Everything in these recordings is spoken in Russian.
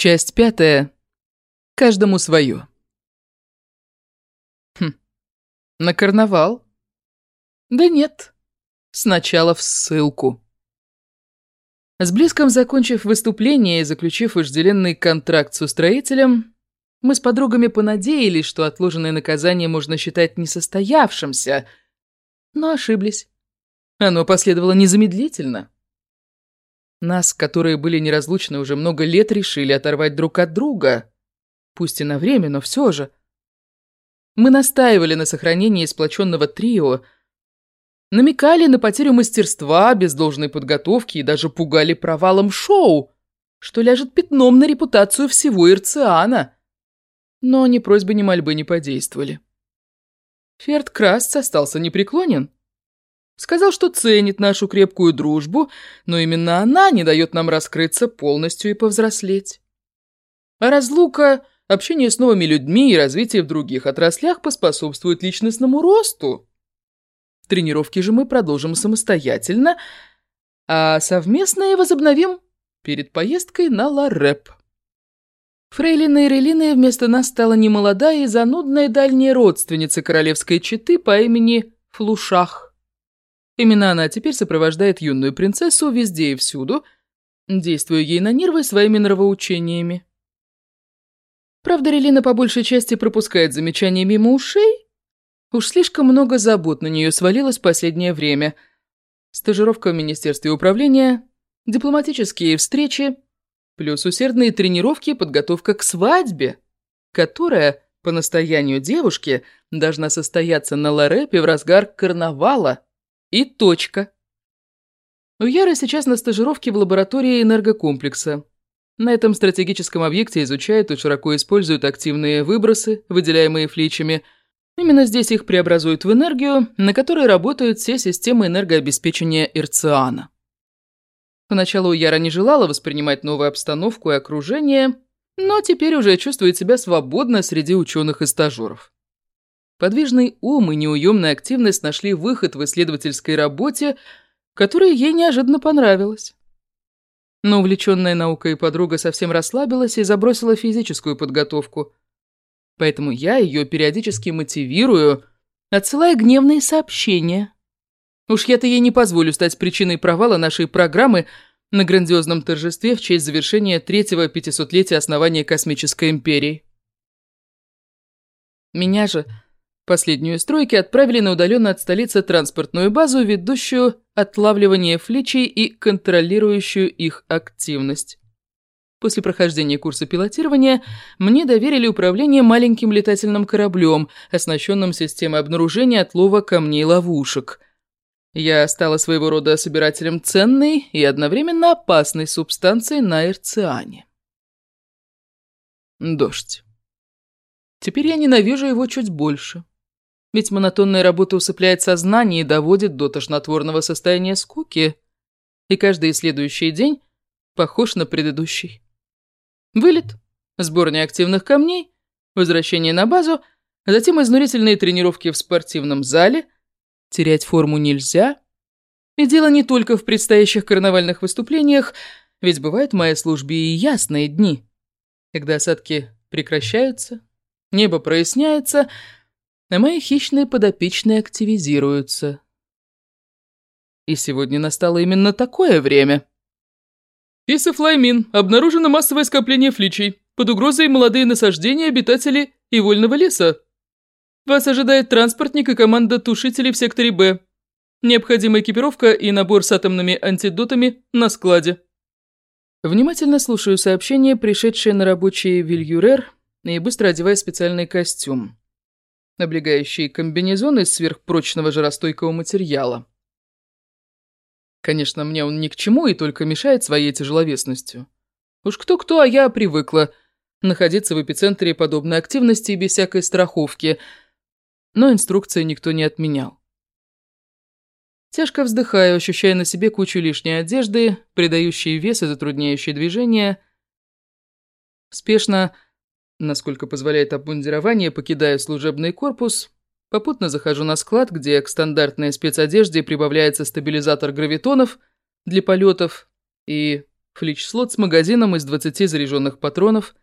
Часть пятая. Каждому свое. Хм. На карнавал? Да нет. Сначала в ссылку. С блеском закончив выступление и заключив вожделенный контракт с устроителем, мы с подругами понадеялись, что отложенное наказание можно считать несостоявшимся, но ошиблись. Оно последовало незамедлительно. Нас, которые были неразлучны уже много лет, решили оторвать друг от друга. Пусть и на время, но все же. Мы настаивали на сохранении сплоченного трио, намекали на потерю мастерства без должной подготовки и даже пугали провалом шоу, что ляжет пятном на репутацию всего Ирциана. Но ни просьбы, ни мольбы не подействовали. Ферд Красц остался непреклонен. Сказал, что ценит нашу крепкую дружбу, но именно она не дает нам раскрыться полностью и повзрослеть. А разлука, общение с новыми людьми и развитие в других отраслях поспособствует личностному росту. Тренировки же мы продолжим самостоятельно, а совместные возобновим перед поездкой на Лареп. Фрейлина Ирелина вместо нас стала немолодая и занудная дальняя родственница королевской четы по имени Флушах. Именно она теперь сопровождает юную принцессу везде и всюду, действуя ей на нервы своими нравоучениями. Правда, Релина по большей части пропускает замечания мимо ушей. Уж слишком много забот на нее свалилось в последнее время. Стажировка в Министерстве управления, дипломатические встречи, плюс усердные тренировки и подготовка к свадьбе, которая, по настоянию девушки, должна состояться на Ларепе в разгар карнавала – и точка. У Яры сейчас на стажировке в лаборатории энергокомплекса. На этом стратегическом объекте изучают и широко используют активные выбросы, выделяемые фличами. Именно здесь их преобразуют в энергию, на которой работают все системы энергообеспечения Ирциана. Поначалу Яра не желала воспринимать новую обстановку и окружение, но теперь уже чувствует себя свободно среди ученых и стажеров. Подвижный ум и неуемная активность нашли выход в исследовательской работе, которая ей неожиданно понравилась. Но увлеченная наукой подруга совсем расслабилась и забросила физическую подготовку. Поэтому я ее периодически мотивирую, отсылая гневные сообщения. Уж я-то ей не позволю стать причиной провала нашей программы на грандиозном торжестве в честь завершения третьего пятисотлетия основания Космической империи. Меня же Последнюю стройки отправили на удаленную от столицы транспортную базу, ведущую отлавливание фличей и контролирующую их активность. После прохождения курса пилотирования мне доверили управление маленьким летательным кораблем, оснащенным системой обнаружения отлова камней-ловушек. Я стала своего рода собирателем ценной и одновременно опасной субстанции на Эрциане. Дождь. Теперь я ненавижу его чуть больше. Ведь монотонная работа усыпляет сознание и доводит до тошнотворного состояния скуки. И каждый следующий день похож на предыдущий. Вылет, сбор неактивных камней, возвращение на базу, затем изнурительные тренировки в спортивном зале. Терять форму нельзя. И дело не только в предстоящих карнавальных выступлениях, ведь бывают в моей службе и ясные дни, когда осадки прекращаются, небо проясняется — а мои хищные подопечные активизируются. И сегодня настало именно такое время. Исов Лаймин. Обнаружено массовое скопление фличей. Под угрозой молодые насаждения, обитатели и вольного леса. Вас ожидает транспортник и команда тушителей в секторе Б. Необходима экипировка и набор с атомными антидотами на складе. Внимательно слушаю сообщение, пришедшее на рабочий Вильюрер, и быстро одеваю специальный костюм облегающие комбинезон из сверхпрочного жаростойкого материала. Конечно, мне он ни к чему и только мешает своей тяжеловесностью. Уж кто-кто, а я привыкла находиться в эпицентре подобной активности без всякой страховки, но инструкции никто не отменял. Тяжко вздыхаю, ощущая на себе кучу лишней одежды, придающей вес и затрудняющей движение. Спешно Насколько позволяет обмундирование, покидаю служебный корпус, попутно захожу на склад, где к стандартной спецодежде прибавляется стабилизатор гравитонов для полетов и флич-слот с магазином из 20 заряженных патронов.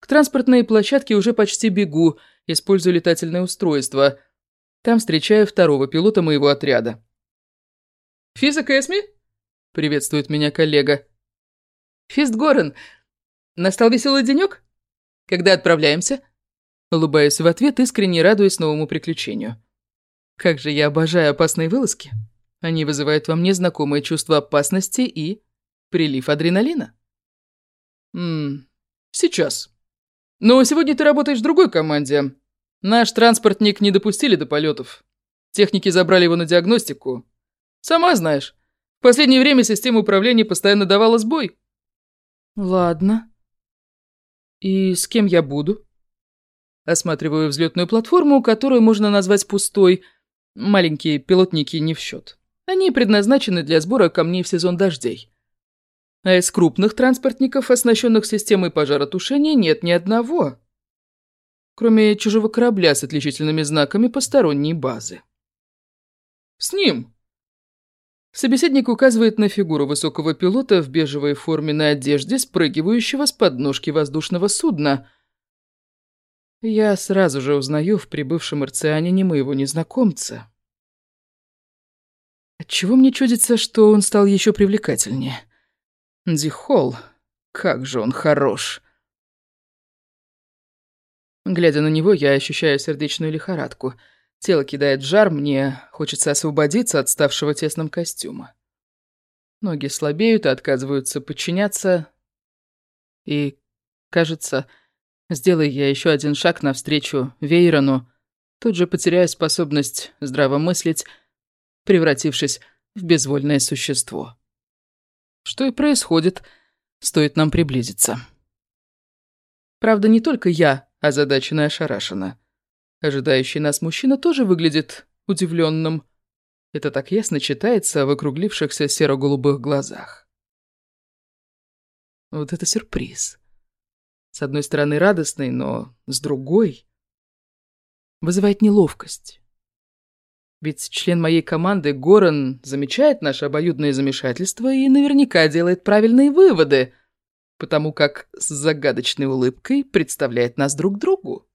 К транспортной площадке уже почти бегу, используя летательное устройство. Там встречаю второго пилота моего отряда. «Физик Эсми?» — приветствует меня коллега. «Фист Горен, настал веселый денек? Когда отправляемся?» Улыбаюсь в ответ, искренне радуясь новому приключению. Как же я обожаю опасные вылазки. Они вызывают во мне знакомое чувство опасности и прилив адреналина. Ммм, сейчас. Но сегодня ты работаешь в другой команде. Наш транспортник не допустили до полетов. Техники забрали его на диагностику. Сама знаешь, в последнее время система управления постоянно давала сбой. Ладно. И с кем я буду? Осматриваю взлетную платформу, которую можно назвать пустой. Маленькие пилотники не в счет. Они предназначены для сбора камней в сезон дождей. А из крупных транспортников, оснащенных системой пожаротушения, нет ни одного. Кроме чужого корабля с отличительными знаками посторонней базы. «С ним!» Собеседник указывает на фигуру высокого пилота в бежевой форменной одежде, спрыгивающего с подножки воздушного судна – я сразу же узнаю в прибывшем арцианине моего незнакомца. Отчего мне чудится, что он стал еще привлекательнее? Дихол, как же он хорош. Глядя на него, я ощущаю сердечную лихорадку. Тело кидает жар, мне хочется освободиться от ставшего тесным костюма. Ноги слабеют и отказываются подчиняться. И, кажется, Сделай я еще один шаг навстречу Вейрону, тут же потеряю способность здраво мыслить, превратившись в безвольное существо. Что и происходит, стоит нам приблизиться. Правда, не только я, озадаченная ошарашена. Ожидающий нас мужчина тоже выглядит удивленным. Это так ясно читается в округлившихся серо-голубых глазах. Вот это сюрприз. С одной стороны радостный, но с другой вызывает неловкость. Ведь член моей команды Горан замечает наше обоюдное замешательство и наверняка делает правильные выводы, потому как с загадочной улыбкой представляет нас друг другу.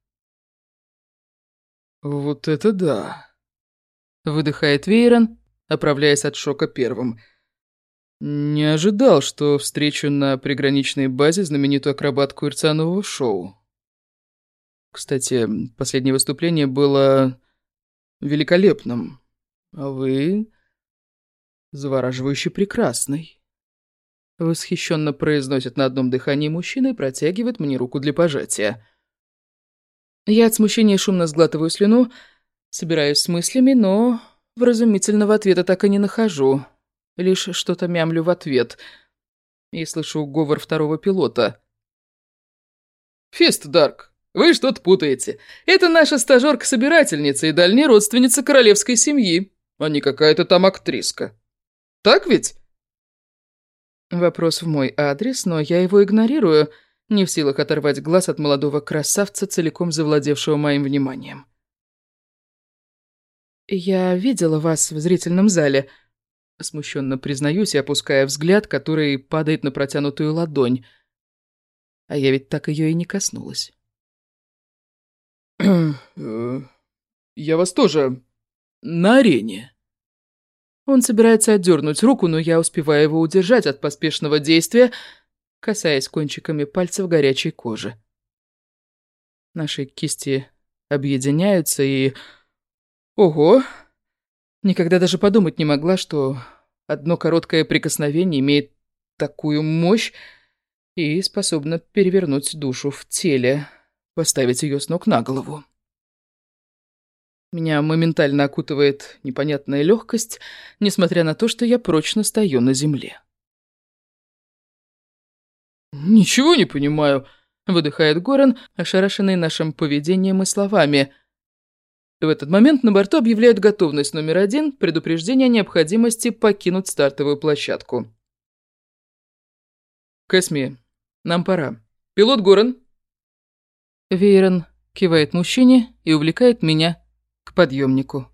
«Вот это да!» — выдыхает Вейрон, оправляясь от шока первым — не ожидал, что встречу на приграничной базе знаменитую акробатку Ирцианового шоу. Кстати, последнее выступление было великолепным, а вы завораживающе прекрасный. Восхищенно произносит на одном дыхании мужчина и протягивает мне руку для пожатия. Я от смущения шумно сглатываю слюну, собираюсь с мыслями, но вразумительного ответа так и не нахожу. Лишь что-то мямлю в ответ. И слышу говор второго пилота. «Фист Дарк, вы что-то путаете. Это наша стажерка-собирательница и дальняя родственница королевской семьи, а не какая-то там актриска. Так ведь?» Вопрос в мой адрес, но я его игнорирую, не в силах оторвать глаз от молодого красавца, целиком завладевшего моим вниманием. «Я видела вас в зрительном зале», Смущенно признаюсь и опуская взгляд, который падает на протянутую ладонь. А я ведь так ее и не коснулась. Э, «Я вас тоже на арене». Он собирается отдернуть руку, но я успеваю его удержать от поспешного действия, касаясь кончиками пальцев горячей кожи. Наши кисти объединяются и... Ого! Никогда даже подумать не могла, что одно короткое прикосновение имеет такую мощь и способно перевернуть душу в теле, поставить ее с ног на голову. Меня моментально окутывает непонятная легкость, несмотря на то, что я прочно стою на земле. «Ничего не понимаю», — выдыхает Горан, ошарашенный нашим поведением и словами — в этот момент на борту объявляют готовность номер один, предупреждение о необходимости покинуть стартовую площадку. «Кэсми, нам пора. Пилот Горан?» Вейрон кивает мужчине и увлекает меня к подъемнику.